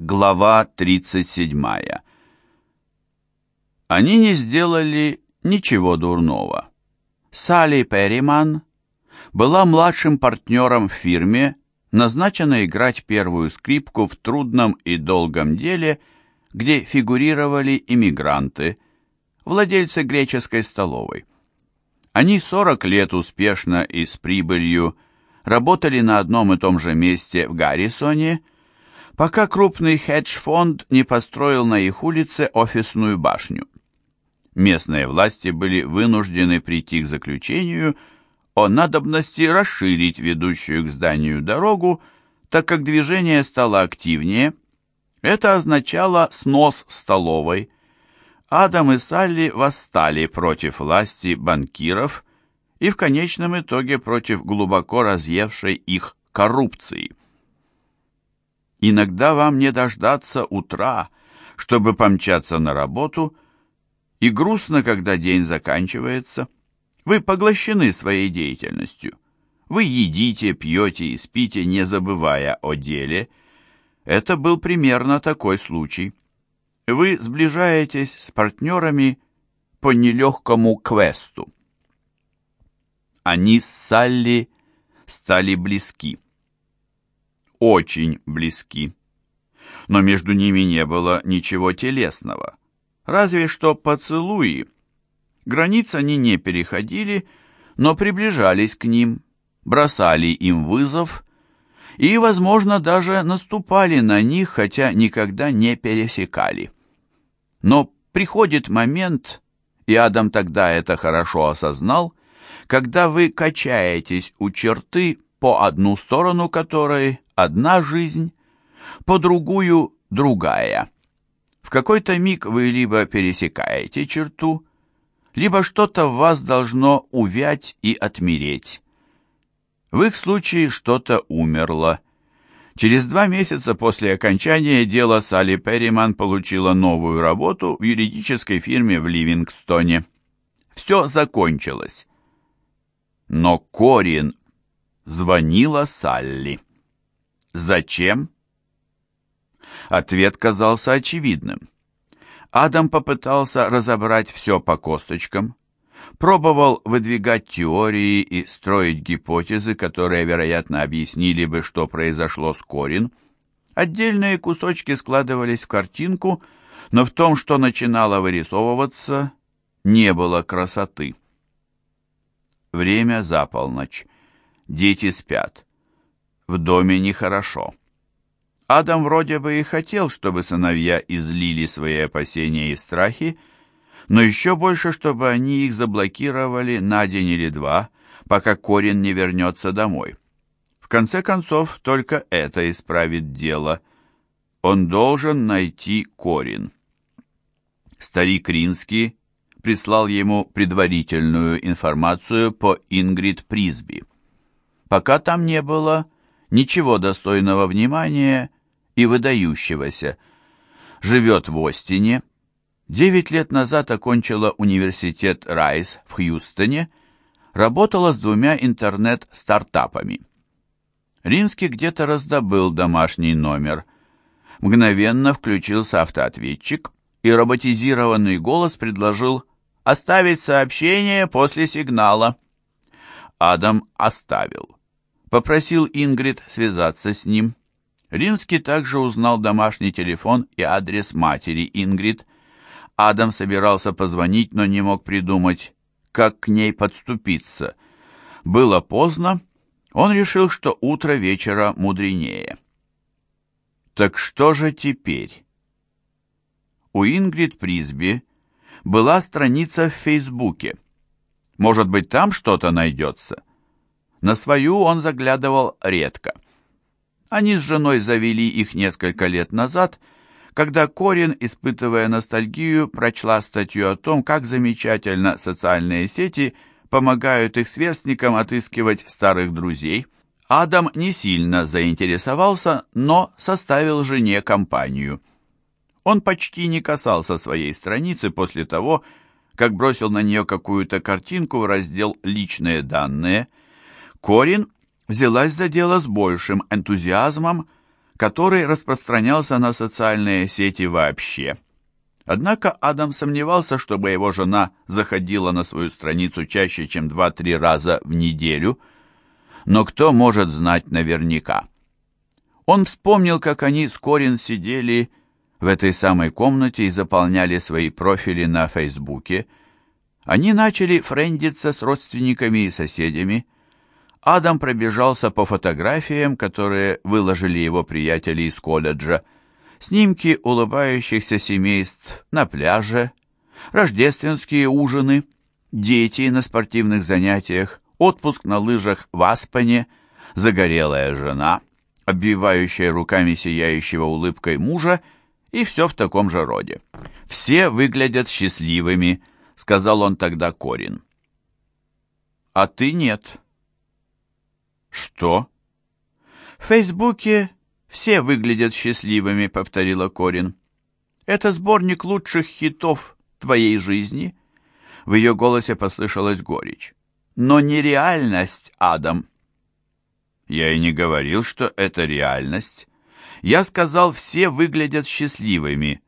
Глава 37. Они не сделали ничего дурного. Салли Перриман была младшим партнером в фирме, назначена играть первую скрипку в трудном и долгом деле, где фигурировали иммигранты, владельцы греческой столовой. Они 40 лет успешно и с прибылью работали на одном и том же месте в Гаррисоне – пока крупный хедж-фонд не построил на их улице офисную башню. Местные власти были вынуждены прийти к заключению о надобности расширить ведущую к зданию дорогу, так как движение стало активнее. Это означало снос столовой. Адам и Салли восстали против власти банкиров и в конечном итоге против глубоко разъевшей их коррупции. Иногда вам не дождаться утра, чтобы помчаться на работу, и грустно, когда день заканчивается. Вы поглощены своей деятельностью. Вы едите, пьете и спите, не забывая о деле. Это был примерно такой случай. Вы сближаетесь с партнерами по нелегкому квесту. Они с Салли стали близки очень близки. Но между ними не было ничего телесного, разве что поцелуи. Границ они не переходили, но приближались к ним, бросали им вызов и, возможно, даже наступали на них, хотя никогда не пересекали. Но приходит момент, и Адам тогда это хорошо осознал, когда вы качаетесь у черты, по одну сторону которой одна жизнь, по другую – другая. В какой-то миг вы либо пересекаете черту, либо что-то в вас должно увять и отмереть. В их случае что-то умерло. Через два месяца после окончания дела Салли Перриман получила новую работу в юридической фирме в Ливингстоне. Все закончилось. Но Корин звонила Салли. Зачем? Ответ казался очевидным. Адам попытался разобрать все по косточкам, пробовал выдвигать теории и строить гипотезы, которые, вероятно, объяснили бы, что произошло с Корин. Отдельные кусочки складывались в картинку, но в том, что начинало вырисовываться, не было красоты. Время за полночь. Дети спят. В доме нехорошо. Адам вроде бы и хотел, чтобы сыновья излили свои опасения и страхи, но еще больше, чтобы они их заблокировали на день или два, пока Корин не вернется домой. В конце концов, только это исправит дело. Он должен найти Корин. Старик Ринский прислал ему предварительную информацию по Ингрид Присби. Пока там не было ничего достойного внимания и выдающегося. Живет в Остине. Девять лет назад окончила университет Райс в Хьюстоне, работала с двумя интернет-стартапами. Ринский где-то раздобыл домашний номер. Мгновенно включился автоответчик, и роботизированный голос предложил оставить сообщение после сигнала. Адам оставил попросил Ингрид связаться с ним. Ринский также узнал домашний телефон и адрес матери Ингрид. Адам собирался позвонить, но не мог придумать, как к ней подступиться. Было поздно, он решил, что утро вечера мудренее. Так что же теперь? У Ингрид Присби была страница в Фейсбуке. Может быть, там что-то найдется? На свою он заглядывал редко. Они с женой завели их несколько лет назад, когда Корин, испытывая ностальгию, прочла статью о том, как замечательно социальные сети помогают их сверстникам отыскивать старых друзей. Адам не сильно заинтересовался, но составил жене компанию. Он почти не касался своей страницы после того, как бросил на нее какую-то картинку в раздел «Личные данные», Корин взялась за дело с большим энтузиазмом, который распространялся на социальные сети вообще. Однако Адам сомневался, чтобы его жена заходила на свою страницу чаще, чем 2-3 раза в неделю. Но кто может знать наверняка? Он вспомнил, как они с Корин сидели в этой самой комнате и заполняли свои профили на Фейсбуке. Они начали френдиться с родственниками и соседями. Адам пробежался по фотографиям, которые выложили его приятели из колледжа. Снимки улыбающихся семейств на пляже, рождественские ужины, дети на спортивных занятиях, отпуск на лыжах в Аспане, загорелая жена, обвивающая руками сияющего улыбкой мужа и все в таком же роде. «Все выглядят счастливыми», — сказал он тогда Корин. «А ты нет». «Что?» «В Фейсбуке все выглядят счастливыми», — повторила Корин. «Это сборник лучших хитов твоей жизни». В ее голосе послышалась горечь. «Но не реальность, Адам». «Я и не говорил, что это реальность. Я сказал, все выглядят счастливыми.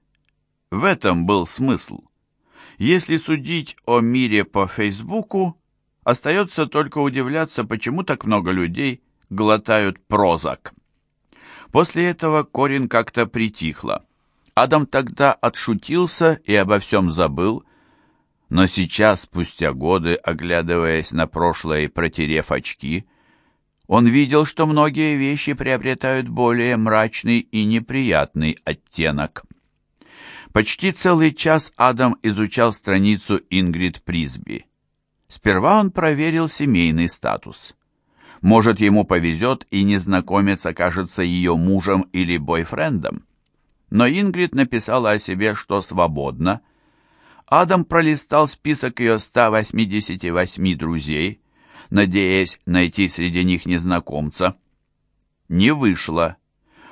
В этом был смысл. Если судить о мире по Фейсбуку, остается только удивляться, почему так много людей глотают прозак. После этого Корин как-то притихла. Адам тогда отшутился и обо всем забыл, но сейчас, спустя годы, оглядываясь на прошлое и протерев очки, он видел, что многие вещи приобретают более мрачный и неприятный оттенок. Почти целый час Адам изучал страницу Ингрид Присби. Сперва он проверил семейный статус. Может, ему повезет, и незнакомец окажется ее мужем или бойфрендом. Но Ингрид написала о себе, что свободна. Адам пролистал список ее 188 друзей, надеясь найти среди них незнакомца. Не вышло.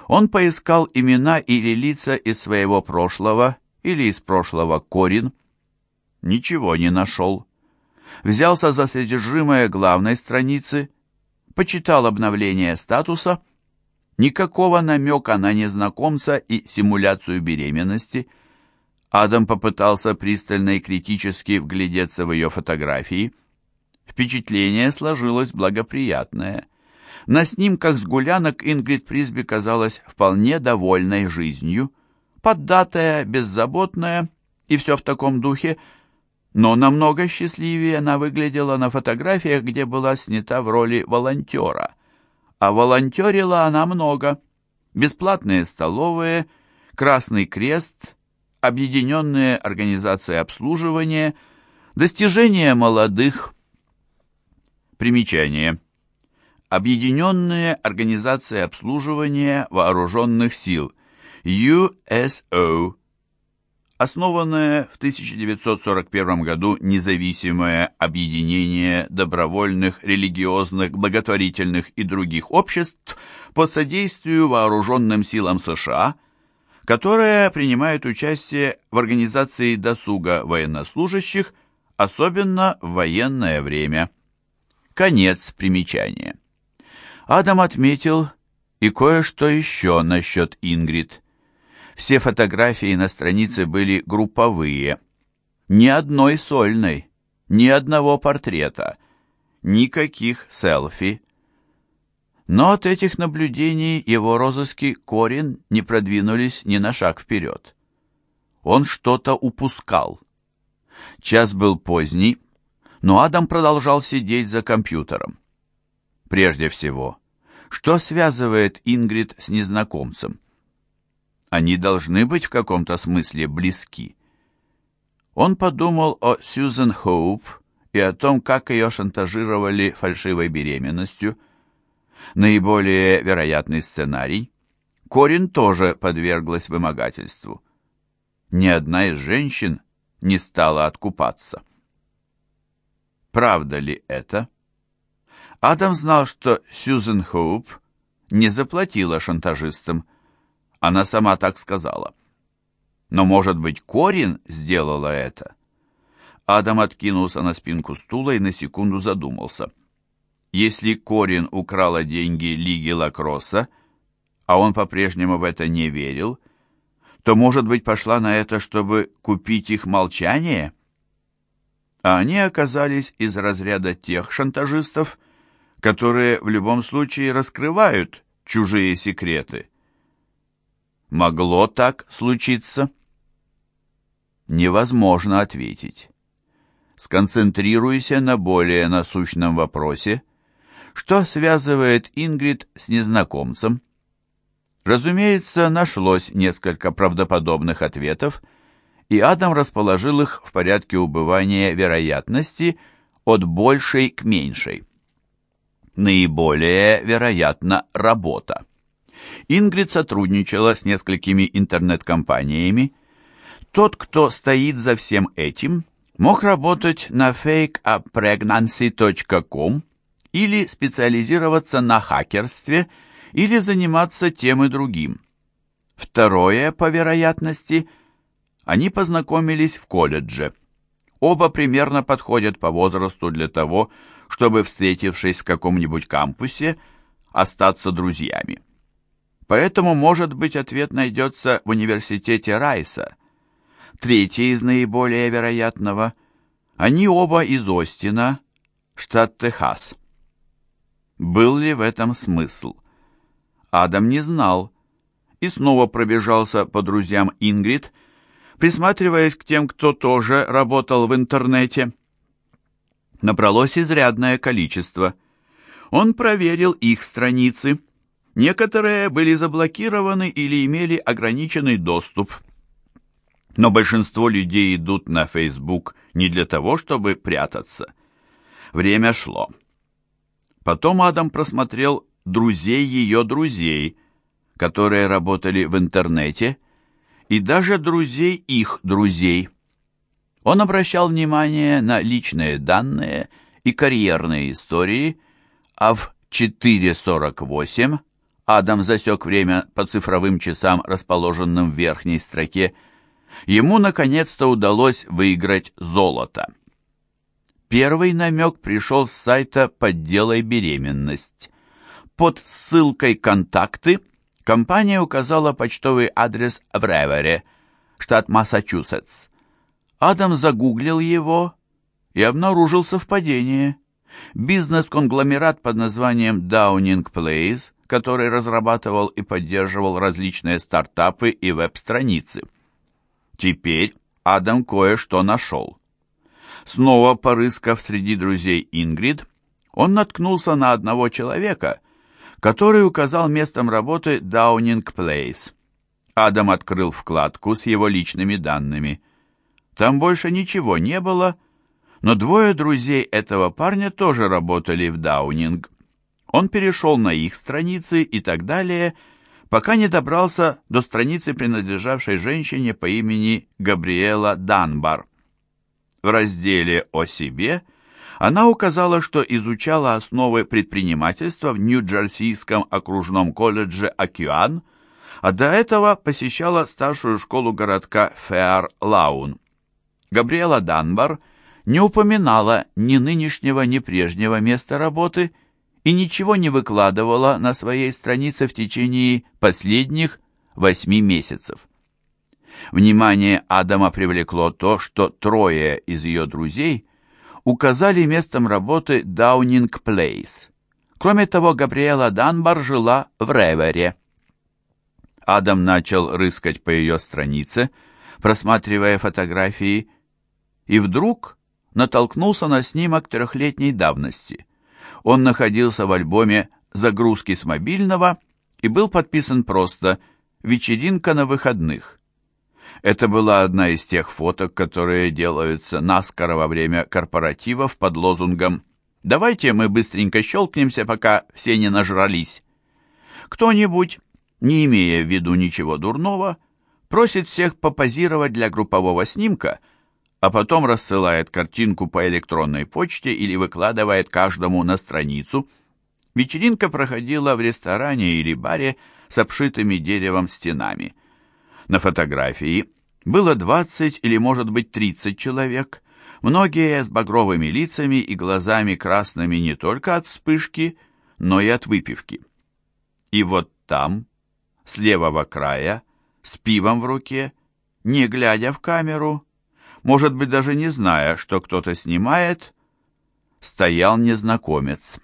Он поискал имена или лица из своего прошлого или из прошлого Корин. Ничего не нашел. Взялся за содержимое главной страницы, почитал обновление статуса. Никакого намека на незнакомца и симуляцию беременности. Адам попытался пристально и критически вглядеться в ее фотографии – Впечатление сложилось благоприятное. На снимках с гулянок Ингрид Фрисби казалась вполне довольной жизнью, поддатая, беззаботная и все в таком духе, но намного счастливее она выглядела на фотографиях, где была снята в роли волонтера. А волонтерила она много. Бесплатные столовые, Красный Крест, объединенные организации обслуживания, достижения молодых – Примечание. Объединенная организация обслуживания вооруженных сил USO, основанное в 1941 году независимое объединение добровольных, религиозных, благотворительных и других обществ по содействию вооруженным силам США, которое принимает участие в организации досуга военнослужащих, особенно в военное время. Конец примечания. Адам отметил и кое-что еще насчет Ингрид. Все фотографии на странице были групповые. Ни одной сольной, ни одного портрета, никаких селфи. Но от этих наблюдений его розыски Корин не продвинулись ни на шаг вперед. Он что-то упускал. Час был поздний, но Адам продолжал сидеть за компьютером. Прежде всего, что связывает Ингрид с незнакомцем? Они должны быть в каком-то смысле близки. Он подумал о Сьюзен Хоуп и о том, как ее шантажировали фальшивой беременностью. Наиболее вероятный сценарий. Корин тоже подверглась вымогательству. Ни одна из женщин не стала откупаться. Правда ли это? Адам знал, что Сьюзен Хоуп не заплатила шантажистам. Она сама так сказала. Но, может быть, Корин сделала это? Адам откинулся на спинку стула и на секунду задумался. Если Корин украла деньги Лиги Лакросса, а он по-прежнему в это не верил, то, может быть, пошла на это, чтобы купить их молчание? А они оказались из разряда тех шантажистов, которые в любом случае раскрывают чужие секреты. Могло так случиться? Невозможно ответить. Сконцентрируйся на более насущном вопросе, что связывает Ингрид с незнакомцем. Разумеется, нашлось несколько правдоподобных ответов, и Адам расположил их в порядке убывания вероятности от большей к меньшей. Наиболее вероятно работа. Ингрид сотрудничала с несколькими интернет-компаниями. Тот, кто стоит за всем этим, мог работать на fakeapregnancy.com или специализироваться на хакерстве, или заниматься тем и другим. Второе, по вероятности, они познакомились в колледже. Оба примерно подходят по возрасту для того, чтобы, встретившись в каком-нибудь кампусе, остаться друзьями. Поэтому, может быть, ответ найдется в университете Райса. Третий из наиболее вероятного. Они оба из Остина, штат Техас. Был ли в этом смысл? Адам не знал и снова пробежался по друзьям Ингрид, присматриваясь к тем, кто тоже работал в интернете. Набралось изрядное количество. Он проверил их страницы – Некоторые были заблокированы или имели ограниченный доступ. Но большинство людей идут на Facebook не для того, чтобы прятаться. Время шло. Потом Адам просмотрел друзей ее друзей, которые работали в интернете, и даже друзей их друзей. Он обращал внимание на личные данные и карьерные истории, а в 4.48 Адам засек время по цифровым часам, расположенным в верхней строке. Ему наконец-то удалось выиграть золото. Первый намек пришел с сайта «Подделай беременность». Под ссылкой «Контакты» компания указала почтовый адрес в Ревере, штат Массачусетс. Адам загуглил его и обнаружил совпадение. Бизнес-конгломерат под названием Downing Place который разрабатывал и поддерживал различные стартапы и веб-страницы. Теперь Адам кое-что нашел. Снова порыскав среди друзей Ингрид, он наткнулся на одного человека, который указал местом работы Даунинг Плейс. Адам открыл вкладку с его личными данными. Там больше ничего не было, но двое друзей этого парня тоже работали в Даунинг. Он перешел на их страницы и так далее, пока не добрался до страницы, принадлежавшей женщине по имени Габриэла Данбар. В разделе «О себе» она указала, что изучала основы предпринимательства в Нью-Джерсийском окружном колледже «Океан», а до этого посещала старшую школу городка Феар-Лаун. Габриэла Данбар не упоминала ни нынешнего, ни прежнего места работы – и ничего не выкладывала на своей странице в течение последних восьми месяцев. Внимание Адама привлекло то, что трое из ее друзей указали местом работы Даунинг Плейс. Кроме того, Габриэла Данбар жила в Ревере. Адам начал рыскать по ее странице, просматривая фотографии, и вдруг натолкнулся на снимок трехлетней давности он находился в альбоме «Загрузки с мобильного» и был подписан просто «Вечеринка на выходных». Это была одна из тех фоток, которые делаются наскоро во время корпоративов под лозунгом «Давайте мы быстренько щелкнемся, пока все не нажрались». Кто-нибудь, не имея в виду ничего дурного, просит всех попозировать для группового снимка – а потом рассылает картинку по электронной почте или выкладывает каждому на страницу. Вечеринка проходила в ресторане или баре с обшитыми деревом стенами. На фотографии было 20 или, может быть, 30 человек, многие с багровыми лицами и глазами красными не только от вспышки, но и от выпивки. И вот там, с левого края, с пивом в руке, не глядя в камеру, может быть, даже не зная, что кто-то снимает, стоял незнакомец.